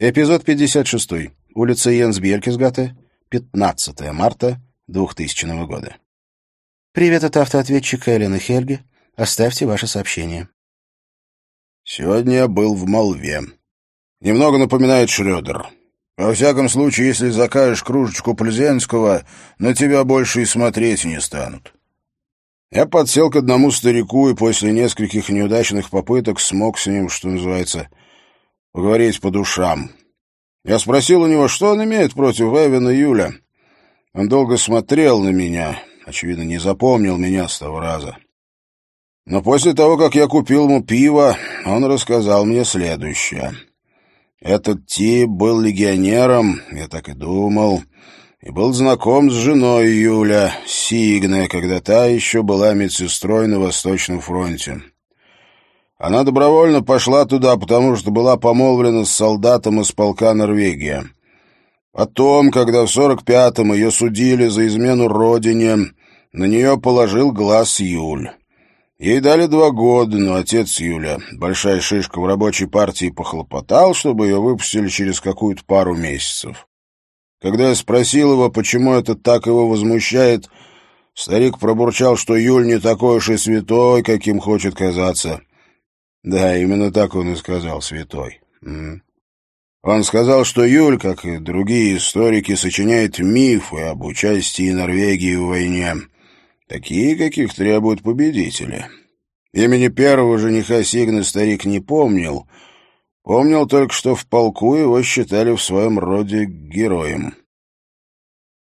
Эпизод 56. Улица Йенс Бьеркесгата, 15 марта 2000 года. Привет от автоответчика Элены Хельги. Оставьте ваше сообщение. Сегодня я был в молве. Немного напоминает Шрёдер. Во всяком случае, если закажешь кружечку Плезенского, на тебя больше и смотреть не станут. Я подсел к одному старику и после нескольких неудачных попыток смог с ним, что называется, поговорить по душам. Я спросил у него, что он имеет против Эвена Юля. Он долго смотрел на меня, очевидно, не запомнил меня с того раза. Но после того, как я купил ему пиво, он рассказал мне следующее. Этот тип был легионером, я так и думал, и был знаком с женой Юля, Сигне, когда та еще была медсестрой на Восточном фронте. Она добровольно пошла туда, потому что была помолвлена с солдатом из полка Норвегия. Потом, когда в сорок пятом ее судили за измену родине, на нее положил глаз Юль. Ей дали два года, но отец Юля, большая шишка в рабочей партии, похлопотал, чтобы ее выпустили через какую-то пару месяцев. Когда я спросил его, почему это так его возмущает, старик пробурчал, что Юль не такой уж и святой, каким хочет казаться. Да, именно так он и сказал, святой. Он сказал, что Юль, как и другие историки, сочиняет мифы об участии Норвегии в войне, такие, каких требуют победители. Имени первого жениха Сигны старик не помнил, помнил только, что в полку его считали в своем роде героем.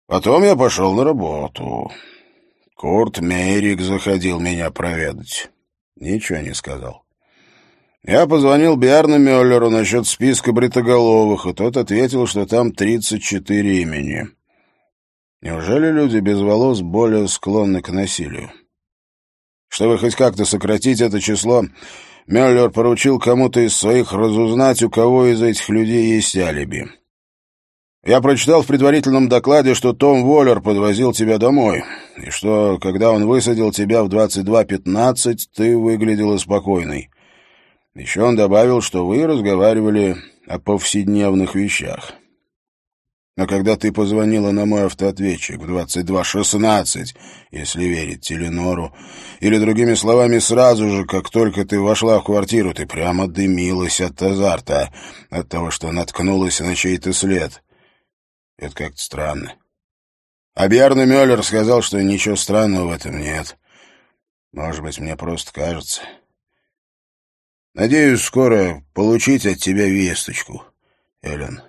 Потом я пошел на работу. Курт Мейрик заходил меня проведать. Ничего не сказал. Я позвонил Биарну Мюллеру насчет списка бритоголовых, и тот ответил, что там 34 имени. Неужели люди без волос более склонны к насилию? Чтобы хоть как-то сократить это число, Мюллер поручил кому-то из своих разузнать, у кого из этих людей есть алиби. Я прочитал в предварительном докладе, что Том Воллер подвозил тебя домой, и что, когда он высадил тебя в 22.15, ты выглядела спокойной. Еще он добавил, что вы разговаривали о повседневных вещах. Но когда ты позвонила на мой автоответчик в 22.16, если верить Теленору, или, другими словами, сразу же, как только ты вошла в квартиру, ты прямо дымилась от азарта, от того, что наткнулась на чей-то след. Это как-то странно. А Бьярна Мюллер сказал, что ничего странного в этом нет. Может быть, мне просто кажется... Надеюсь скоро получить от тебя весточку, Эллен.